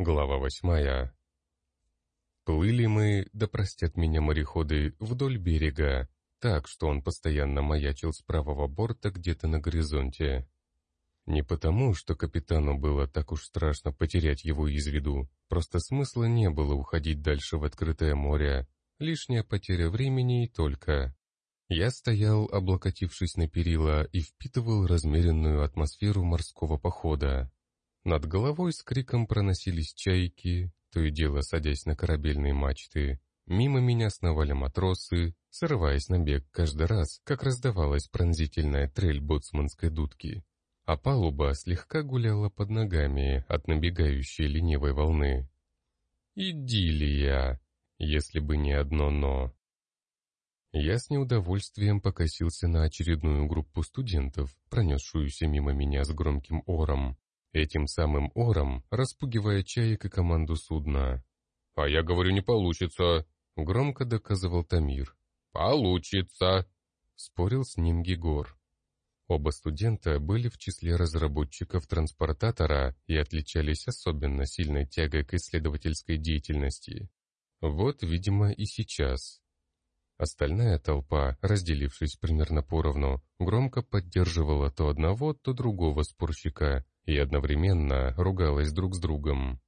Глава восьмая. Плыли мы, да простят меня мореходы, вдоль берега, так, что он постоянно маячил с правого борта где-то на горизонте. Не потому, что капитану было так уж страшно потерять его из виду, просто смысла не было уходить дальше в открытое море, лишняя потеря времени и только. Я стоял, облокотившись на перила, и впитывал размеренную атмосферу морского похода. Над головой с криком проносились чайки, то и дело садясь на корабельные мачты. Мимо меня сновали матросы, срываясь на бег каждый раз, как раздавалась пронзительная трель боцманской дудки. А палуба слегка гуляла под ногами от набегающей ленивой волны. Идиллия, если бы не одно «но». Я с неудовольствием покосился на очередную группу студентов, пронесшуюся мимо меня с громким ором. Этим самым ором распугивая чаек и команду судна. «А я говорю, не получится», — громко доказывал Тамир. «Получится», — спорил с ним Гегор. Оба студента были в числе разработчиков транспортатора и отличались особенно сильной тягой к исследовательской деятельности. Вот, видимо, и сейчас. Остальная толпа, разделившись примерно поровну, громко поддерживала то одного, то другого спорщика и одновременно ругалась друг с другом.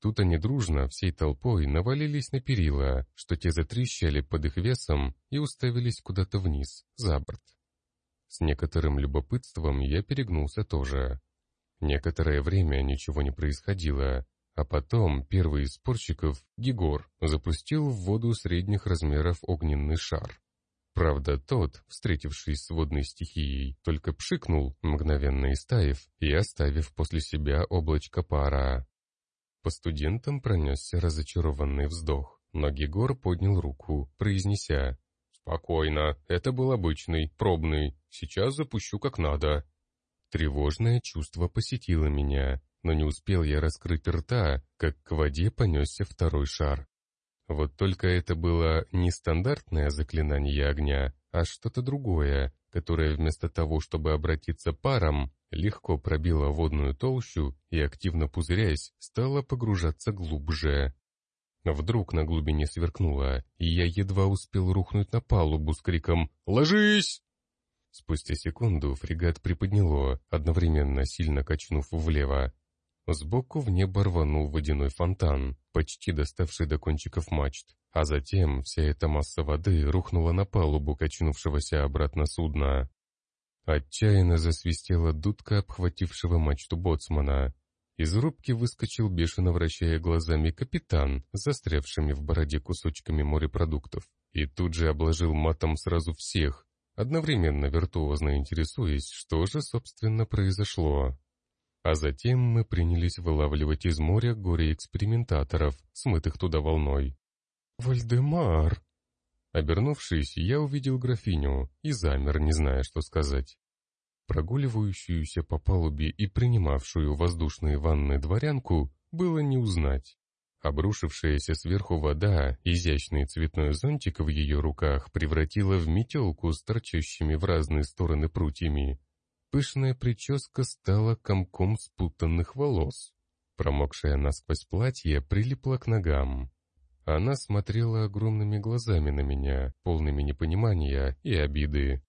Тут они дружно, всей толпой, навалились на перила, что те затрещали под их весом и уставились куда-то вниз, за борт. С некоторым любопытством я перегнулся тоже. Некоторое время ничего не происходило, а потом первый из спорщиков, Гигор, запустил в воду средних размеров огненный шар. Правда, тот, встретившись с водной стихией, только пшикнул, мгновенно истаив и оставив после себя облачко пара. По студентам пронесся разочарованный вздох, но Гегор поднял руку, произнеся «Спокойно, это был обычный, пробный, сейчас запущу как надо». Тревожное чувство посетило меня, но не успел я раскрыть рта, как к воде понесся второй шар. Вот только это было не стандартное заклинание огня, а что-то другое, которое вместо того, чтобы обратиться паром, легко пробило водную толщу и, активно пузыряясь, стало погружаться глубже. Вдруг на глубине сверкнуло, и я едва успел рухнуть на палубу с криком «Ложись!». Спустя секунду фрегат приподняло, одновременно сильно качнув влево, Сбоку в небо рванул водяной фонтан, почти доставший до кончиков мачт, а затем вся эта масса воды рухнула на палубу качнувшегося обратно судна. Отчаянно засвистела дудка обхватившего мачту боцмана. Из рубки выскочил, бешено вращая глазами, капитан, застрявшими в бороде кусочками морепродуктов, и тут же обложил матом сразу всех, одновременно виртуозно интересуясь, что же, собственно, произошло. А затем мы принялись вылавливать из моря горе-экспериментаторов, смытых туда волной. «Вальдемар!» Обернувшись, я увидел графиню и замер, не зная, что сказать. Прогуливающуюся по палубе и принимавшую воздушные ванны дворянку было не узнать. Обрушившаяся сверху вода, изящный цветной зонтик в ее руках превратила в метелку с торчащими в разные стороны прутьями, Пышная прическа стала комком спутанных волос. Промокшее насквозь платье прилипло к ногам. Она смотрела огромными глазами на меня, полными непонимания и обиды.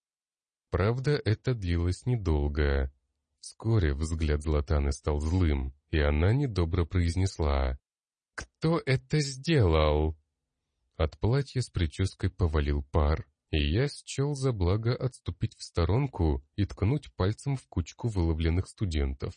Правда, это длилось недолго. Вскоре взгляд Златаны стал злым, и она недобро произнесла. «Кто это сделал?» От платья с прической повалил пар, и я счел за благо отступить в сторонку и ткнуть пальцем в кучку выловленных студентов.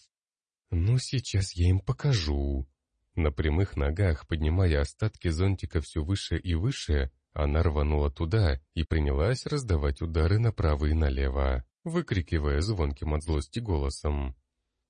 «Ну, сейчас я им покажу». На прямых ногах, поднимая остатки зонтика все выше и выше, она рванула туда и принялась раздавать удары направо и налево, выкрикивая звонким от злости голосом.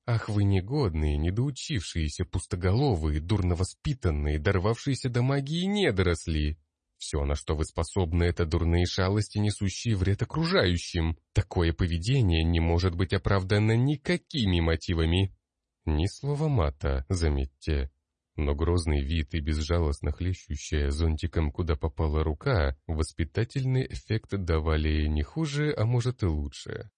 «Ах вы негодные, недоучившиеся, пустоголовые, дурно воспитанные, дорвавшиеся до магии недоросли! Все, на что вы способны, это дурные шалости, несущие вред окружающим. Такое поведение не может быть оправдано никакими мотивами. Ни слова мата, заметьте. Но грозный вид и безжалостно хлещущая зонтиком, куда попала рука, воспитательный эффект давали не хуже, а может и лучше.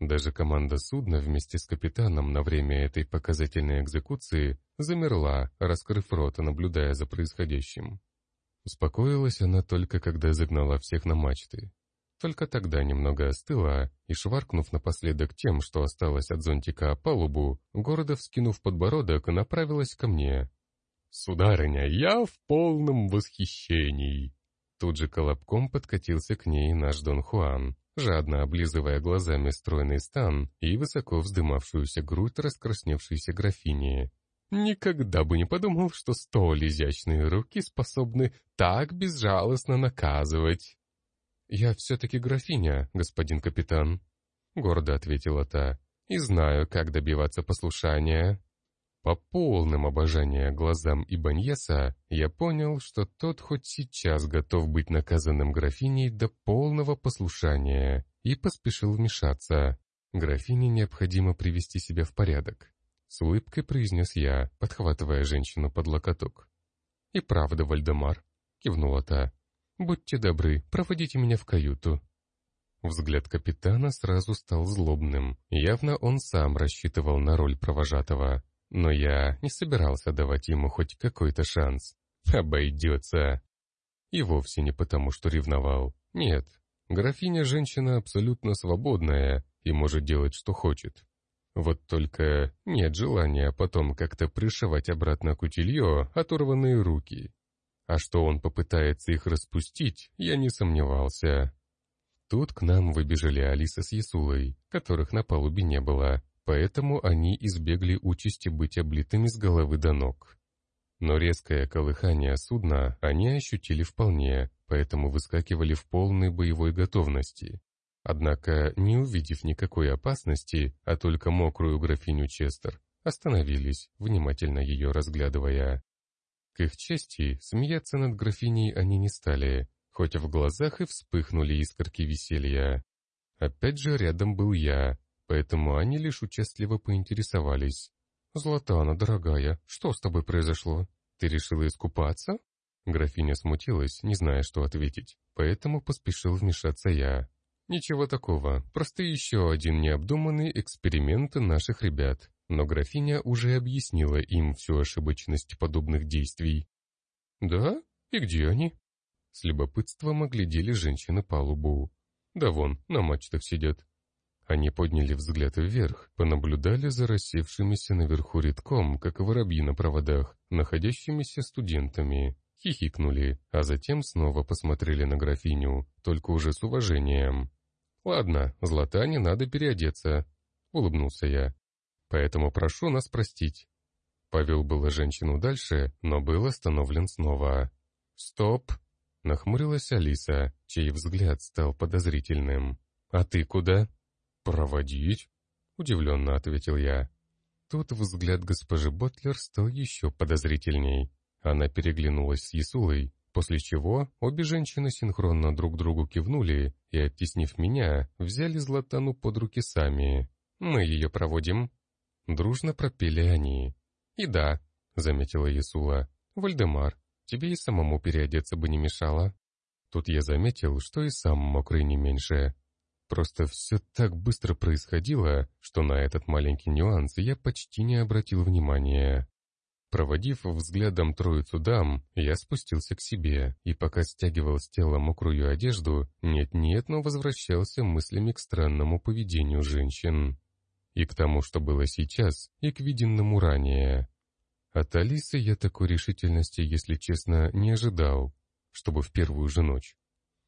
Даже команда судна вместе с капитаном на время этой показательной экзекуции замерла, раскрыв рот, наблюдая за происходящим. Успокоилась она только, когда загнала всех на мачты. Только тогда немного остыла и, шваркнув напоследок тем, что осталось от зонтика о палубу, города вскинув подбородок, направилась ко мне. «Сударыня, я в полном восхищении!» Тут же колобком подкатился к ней наш Дон Хуан, жадно облизывая глазами стройный стан и высоко вздымавшуюся грудь раскрасневшейся графини. «Никогда бы не подумал, что столь изящные руки способны так безжалостно наказывать!» «Я все-таки графиня, господин капитан», — гордо ответила та, «и знаю, как добиваться послушания». По полным обожания глазам Ибаньеса я понял, что тот хоть сейчас готов быть наказанным графиней до полного послушания, и поспешил вмешаться. Графине необходимо привести себя в порядок. С улыбкой произнес я, подхватывая женщину под локоток. «И правда, Вальдемар», — кивнула та, «Будьте добры, проводите меня в каюту». Взгляд капитана сразу стал злобным. Явно он сам рассчитывал на роль провожатого. Но я не собирался давать ему хоть какой-то шанс. Обойдется. И вовсе не потому, что ревновал. Нет, графиня женщина абсолютно свободная и может делать, что хочет. Вот только нет желания потом как-то пришивать обратно кутилье оторванные руки. А что он попытается их распустить, я не сомневался. Тут к нам выбежали Алиса с Ясулой, которых на палубе не было, поэтому они избегли участи быть облитыми с головы до ног. Но резкое колыхание судна они ощутили вполне, поэтому выскакивали в полной боевой готовности. Однако, не увидев никакой опасности, а только мокрую графиню Честер, остановились, внимательно ее разглядывая. К их чести, смеяться над графиней они не стали, хоть в глазах и вспыхнули искорки веселья. Опять же рядом был я, поэтому они лишь участливо поинтересовались. «Златана, дорогая, что с тобой произошло? Ты решила искупаться?» Графиня смутилась, не зная, что ответить, поэтому поспешил вмешаться я. «Ничего такого, просто еще один необдуманный эксперимент наших ребят но графиня уже объяснила им всю ошибочность подобных действий. «Да? И где они?» С любопытством оглядели женщины палубу. «Да вон, на мачтах сидят». Они подняли взгляд вверх, понаблюдали за рассевшимися наверху редком, как воробьи на проводах, находящимися студентами, хихикнули, а затем снова посмотрели на графиню, только уже с уважением. «Ладно, злата не надо переодеться», — улыбнулся я поэтому прошу нас простить». Повел было женщину дальше, но был остановлен снова. «Стоп!» — нахмурилась Алиса, чей взгляд стал подозрительным. «А ты куда?» «Проводить?» — удивленно ответил я. Тут взгляд госпожи Ботлер стал еще подозрительней. Она переглянулась с Ясулой, после чего обе женщины синхронно друг другу кивнули и, оттеснив меня, взяли Златану под руки сами. «Мы ее проводим», Дружно пропели они. «И да», — заметила Ясула, — «Вальдемар, тебе и самому переодеться бы не мешало». Тут я заметил, что и сам мокрый не меньше. Просто все так быстро происходило, что на этот маленький нюанс я почти не обратил внимания. Проводив взглядом троицу дам, я спустился к себе, и пока стягивал с тела мокрую одежду, нет-нет, но возвращался мыслями к странному поведению женщин. И к тому, что было сейчас, и к виденному ранее. От Алисы я такой решительности, если честно, не ожидал, чтобы в первую же ночь.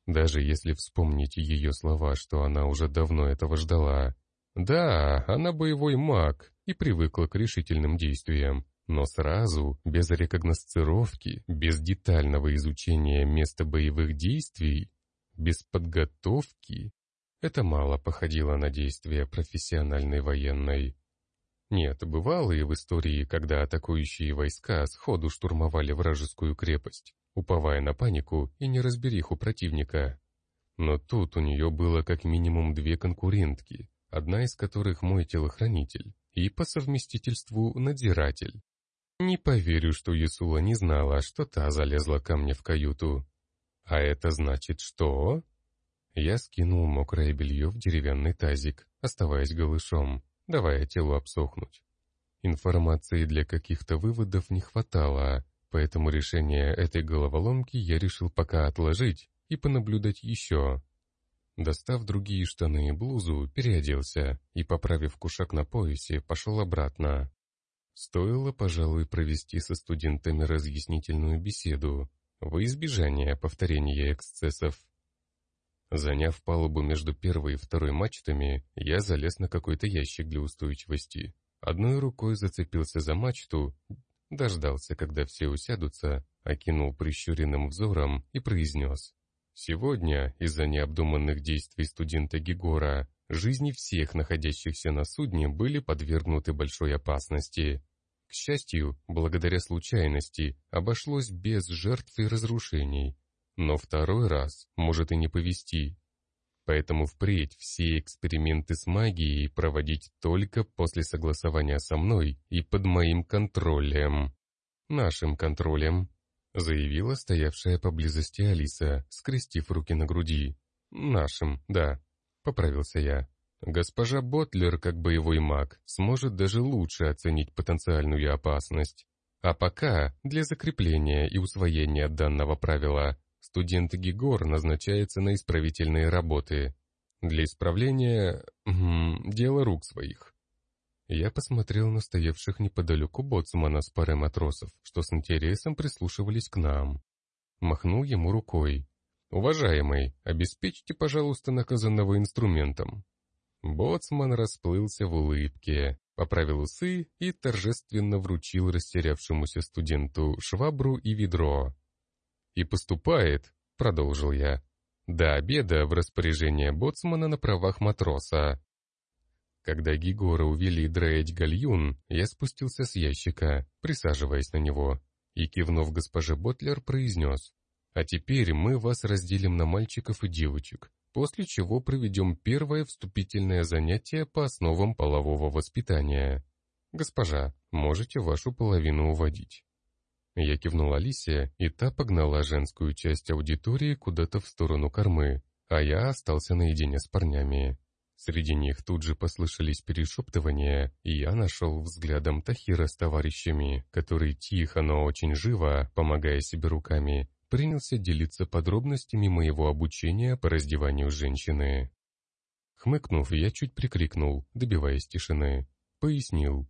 Даже если вспомнить ее слова, что она уже давно этого ждала. Да, она боевой маг и привыкла к решительным действиям, но сразу, без рекогносцировки, без детального изучения места боевых действий, без подготовки, это мало походило на действия профессиональной военной. Нет, бывало и в истории, когда атакующие войска сходу штурмовали вражескую крепость, уповая на панику и неразбериху противника. Но тут у нее было как минимум две конкурентки, одна из которых мой телохранитель и по совместительству надзиратель. Не поверю, что Ясула не знала, что та залезла ко мне в каюту. А это значит что? Я скинул мокрое белье в деревянный тазик, оставаясь голышом, давая телу обсохнуть. Информации для каких-то выводов не хватало, поэтому решение этой головоломки я решил пока отложить и понаблюдать еще. Достав другие штаны и блузу, переоделся и, поправив кушак на поясе, пошел обратно. Стоило, пожалуй, провести со студентами разъяснительную беседу, во избежание повторения эксцессов. Заняв палубу между первой и второй мачтами, я залез на какой-то ящик для устойчивости. Одной рукой зацепился за мачту, дождался, когда все усядутся, окинул прищуренным взором и произнес. Сегодня, из-за необдуманных действий студента Гигора, жизни всех находящихся на судне были подвергнуты большой опасности. К счастью, благодаря случайности, обошлось без жертв и разрушений. Но второй раз может и не повести. Поэтому впредь все эксперименты с магией проводить только после согласования со мной и под моим контролем. Нашим контролем заявила стоявшая поблизости Алиса, скрестив руки на груди. «Нашим, да», — поправился я. «Госпожа Ботлер, как боевой маг, сможет даже лучше оценить потенциальную опасность. А пока, для закрепления и усвоения данного правила, студент Гигор назначается на исправительные работы. Для исправления... М дело рук своих. Я посмотрел на стоявших неподалеку боцмана с парой матросов, что с интересом прислушивались к нам. Махнул ему рукой. «Уважаемый, обеспечьте, пожалуйста, наказанного инструментом». Боцман расплылся в улыбке, поправил усы и торжественно вручил растерявшемуся студенту швабру и ведро. «И поступает», — продолжил я, — «до обеда в распоряжение боцмана на правах матроса, когда Гигора увели драить гальюн, я спустился с ящика, присаживаясь на него, и, кивнув госпоже Ботлер, произнес, «А теперь мы вас разделим на мальчиков и девочек, после чего проведем первое вступительное занятие по основам полового воспитания. Госпожа, можете вашу половину уводить». Я кивнул Алисе, и та погнала женскую часть аудитории куда-то в сторону кормы, а я остался наедине с парнями. Среди них тут же послышались перешептывания, и я нашел взглядом Тахира с товарищами, который тихо, но очень живо, помогая себе руками, принялся делиться подробностями моего обучения по раздеванию женщины. Хмыкнув, я чуть прикрикнул, добиваясь тишины. Пояснил.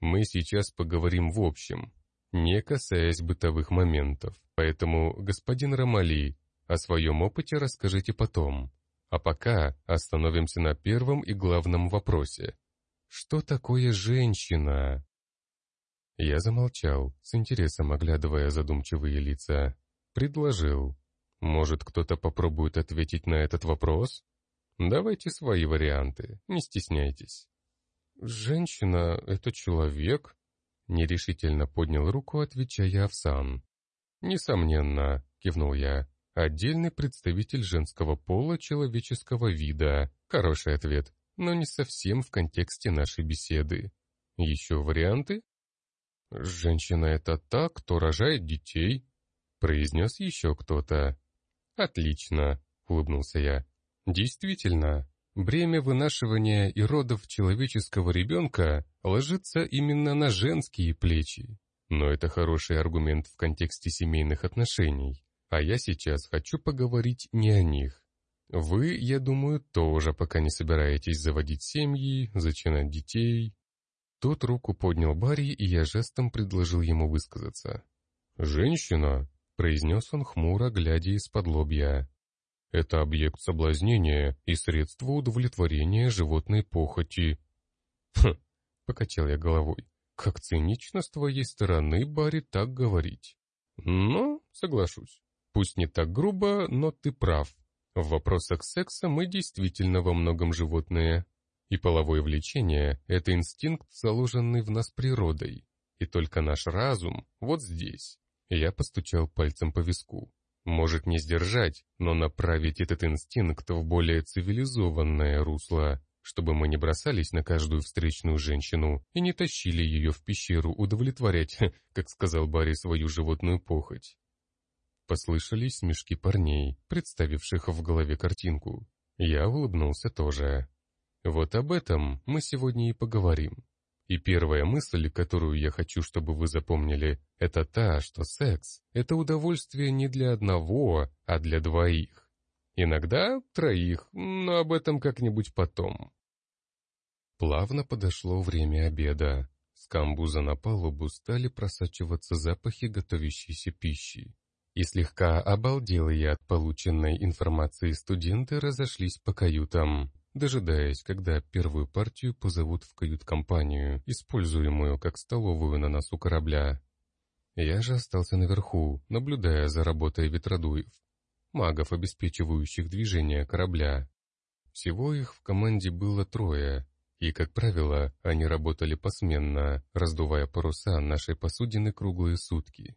«Мы сейчас поговорим в общем, не касаясь бытовых моментов, поэтому, господин Ромали, о своем опыте расскажите потом, а пока остановимся на первом и главном вопросе. Что такое женщина? Я замолчал, с интересом оглядывая задумчивые лица. Предложил. Может, кто-то попробует ответить на этот вопрос? Давайте свои варианты, не стесняйтесь. «Женщина — это человек?» Нерешительно поднял руку, отвечая Овсан. «Несомненно», — кивнул я. Отдельный представитель женского пола человеческого вида. Хороший ответ, но не совсем в контексте нашей беседы. Еще варианты? «Женщина — это та, кто рожает детей», — произнес еще кто-то. «Отлично», — улыбнулся я. «Действительно, бремя вынашивания и родов человеческого ребенка ложится именно на женские плечи. Но это хороший аргумент в контексте семейных отношений. А я сейчас хочу поговорить не о них. Вы, я думаю, тоже пока не собираетесь заводить семьи, зачинать детей. Тот руку поднял Барри, и я жестом предложил ему высказаться. «Женщина», — произнес он хмуро, глядя из-под лобья. «Это объект соблазнения и средство удовлетворения животной похоти». «Хм», — покачал я головой, — «как цинично с твоей стороны, Барри, так говорить». «Ну, соглашусь. Пусть не так грубо, но ты прав. В вопросах секса мы действительно во многом животные. И половое влечение — это инстинкт, заложенный в нас природой. И только наш разум вот здесь. Я постучал пальцем по виску. Может не сдержать, но направить этот инстинкт в более цивилизованное русло, чтобы мы не бросались на каждую встречную женщину и не тащили ее в пещеру удовлетворять, как сказал Барри, свою животную похоть. Послышались смешки парней, представивших в голове картинку. Я улыбнулся тоже. Вот об этом мы сегодня и поговорим. И первая мысль, которую я хочу, чтобы вы запомнили, это та, что секс — это удовольствие не для одного, а для двоих. Иногда троих, но об этом как-нибудь потом. Плавно подошло время обеда. С камбуза на палубу стали просачиваться запахи готовящейся пищи. И слегка обалделые от полученной информации студенты разошлись по каютам, дожидаясь, когда первую партию позовут в кают-компанию, используемую как столовую на носу корабля. Я же остался наверху, наблюдая за работой ветродуев, магов, обеспечивающих движение корабля. Всего их в команде было трое, и, как правило, они работали посменно, раздувая паруса нашей посудины круглые сутки.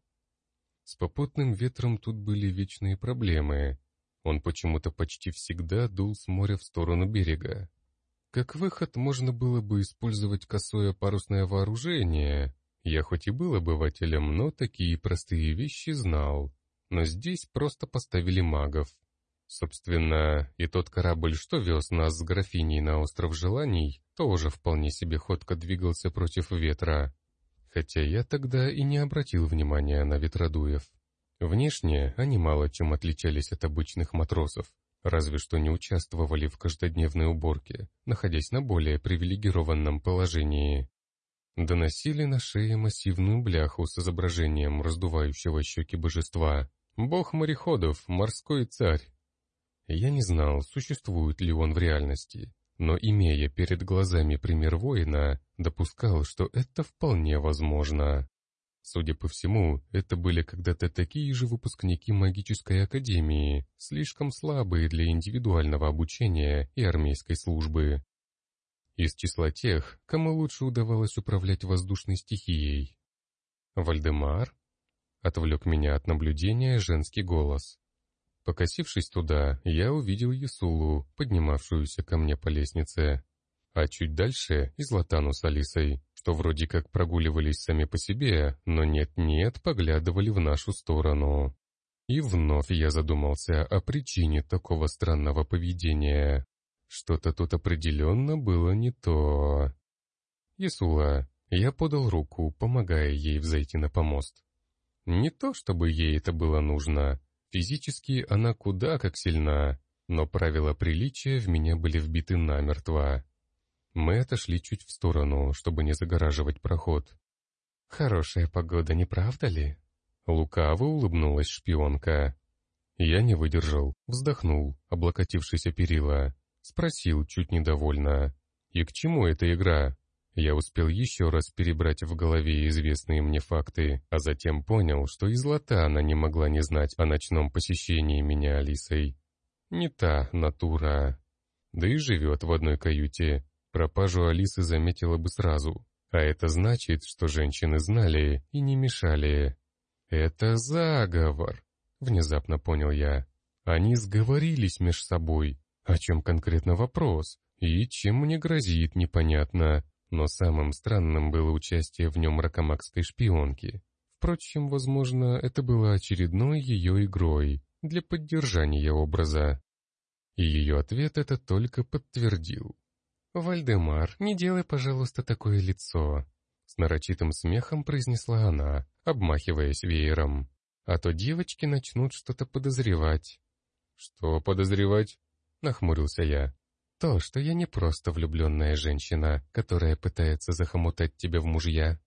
С попутным ветром тут были вечные проблемы. Он почему-то почти всегда дул с моря в сторону берега. Как выход можно было бы использовать косое парусное вооружение. Я хоть и был обывателем, но такие простые вещи знал. Но здесь просто поставили магов. Собственно, и тот корабль, что вез нас с графиней на остров Желаний, тоже вполне себе ходко двигался против ветра. Хотя я тогда и не обратил внимания на ветродуев. Внешне они мало чем отличались от обычных матросов, разве что не участвовали в каждодневной уборке, находясь на более привилегированном положении. Доносили на шее массивную бляху с изображением раздувающего щеки божества. Бог мореходов, морской царь. Я не знал, существует ли он в реальности, но, имея перед глазами пример воина, допускал, что это вполне возможно. Судя по всему, это были когда-то такие же выпускники магической академии, слишком слабые для индивидуального обучения и армейской службы. Из числа тех, кому лучше удавалось управлять воздушной стихией. «Вальдемар?» — отвлек меня от наблюдения женский голос. Покосившись туда, я увидел Ясулу, поднимавшуюся ко мне по лестнице. А чуть дальше — и Златану с Алисой, что вроде как прогуливались сами по себе, но нет-нет, поглядывали в нашу сторону. И вновь я задумался о причине такого странного поведения. Что-то тут определенно было не то. Ясула, я подал руку, помогая ей взойти на помост. Не то, чтобы ей это было нужно, Физически она куда как сильна, но правила приличия в меня были вбиты намертво. Мы отошли чуть в сторону, чтобы не загораживать проход. «Хорошая погода, не правда ли?» Лукаво улыбнулась шпионка. Я не выдержал, вздохнул, облокотившись о перила. Спросил чуть недовольно. «И к чему эта игра?» Я успел еще раз перебрать в голове известные мне факты, а затем понял, что и Златана не могла не знать о ночном посещении меня Алисой. Не та натура. Да и живет в одной каюте. Пропажу Алисы заметила бы сразу. А это значит, что женщины знали и не мешали. «Это заговор», — внезапно понял я. Они сговорились меж собой. О чем конкретно вопрос? И чем мне грозит, непонятно. Но самым странным было участие в нем ракомакской шпионки. Впрочем, возможно, это было очередной ее игрой для поддержания образа. И ее ответ это только подтвердил. «Вальдемар, не делай, пожалуйста, такое лицо», — с нарочитым смехом произнесла она, обмахиваясь веером. «А то девочки начнут что-то подозревать». «Что подозревать?» — нахмурился я. То, что я не просто влюбленная женщина, которая пытается захомутать тебя в мужья.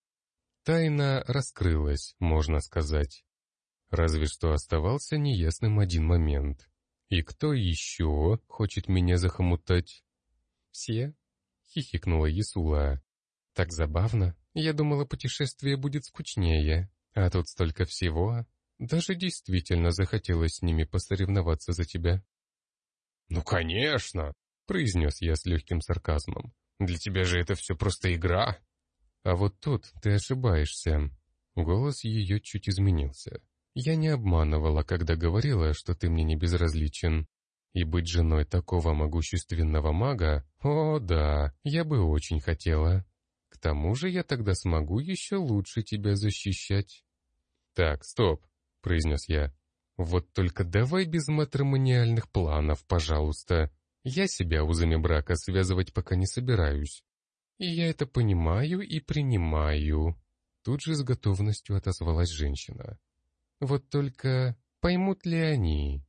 Тайна раскрылась, можно сказать. Разве что оставался неясным один момент. И кто еще хочет меня захомутать? Все? Хихикнула Ясула. Так забавно. Я думала, путешествие будет скучнее. А тут столько всего. Даже действительно захотелось с ними посоревноваться за тебя. «Ну, конечно!» произнес я с легким сарказмом. «Для тебя же это все просто игра!» «А вот тут ты ошибаешься». Голос ее чуть изменился. «Я не обманывала, когда говорила, что ты мне не безразличен. И быть женой такого могущественного мага, о да, я бы очень хотела. К тому же я тогда смогу еще лучше тебя защищать». «Так, стоп», — произнес я. Вот только давай без матримониальных планов, пожалуйста. Я себя узами брака связывать пока не собираюсь. И я это понимаю и принимаю. Тут же с готовностью отозвалась женщина. Вот только поймут ли они?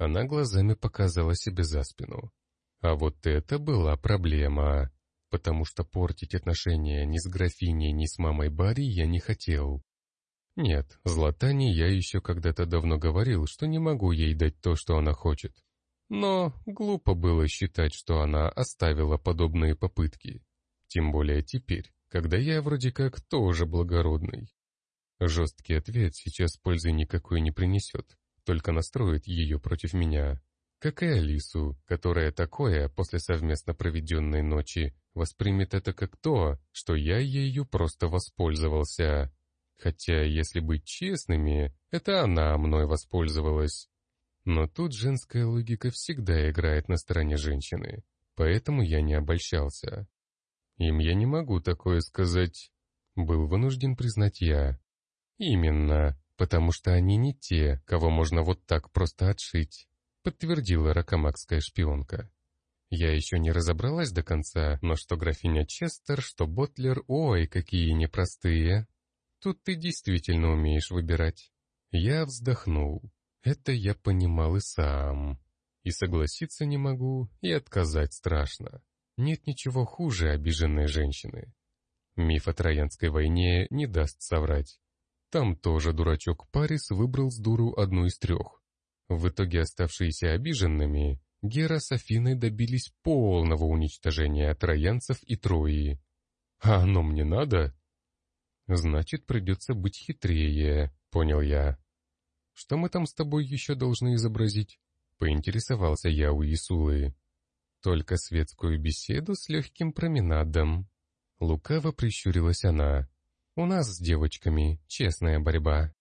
Она глазами показала себе за спину. А вот это была проблема, потому что портить отношения ни с графиней, ни с мамой Барри я не хотел. Нет, Златане я еще когда-то давно говорил, что не могу ей дать то, что она хочет. Но глупо было считать, что она оставила подобные попытки. Тем более теперь, когда я вроде как тоже благородный. Жесткий ответ сейчас пользы никакой не принесет, только настроит ее против меня. Как и Алису, которая такое после совместно проведенной ночи воспримет это как то, что я ею просто воспользовался. Хотя, если быть честными, это она мной воспользовалась. Но тут женская логика всегда играет на стороне женщины, поэтому я не обольщался. Им я не могу такое сказать. Был вынужден признать я. Именно, потому что они не те, кого можно вот так просто отшить подтвердила ракомакская шпионка. Я еще не разобралась до конца, но что графиня Честер, что Ботлер, ой, какие непростые. Тут ты действительно умеешь выбирать. Я вздохнул. Это я понимал и сам. И согласиться не могу, и отказать страшно. Нет ничего хуже обиженной женщины. Миф о Троянской войне не даст соврать. Там тоже дурачок Парис выбрал с дуру одну из трех. В итоге оставшиеся обиженными, Гера с Афиной добились полного уничтожения троянцев и Трои. А оно мне надо? Значит, придется быть хитрее, понял я. Что мы там с тобой еще должны изобразить? Поинтересовался я у Исулы. Только светскую беседу с легким променадом. Лукаво прищурилась она. У нас с девочками честная борьба.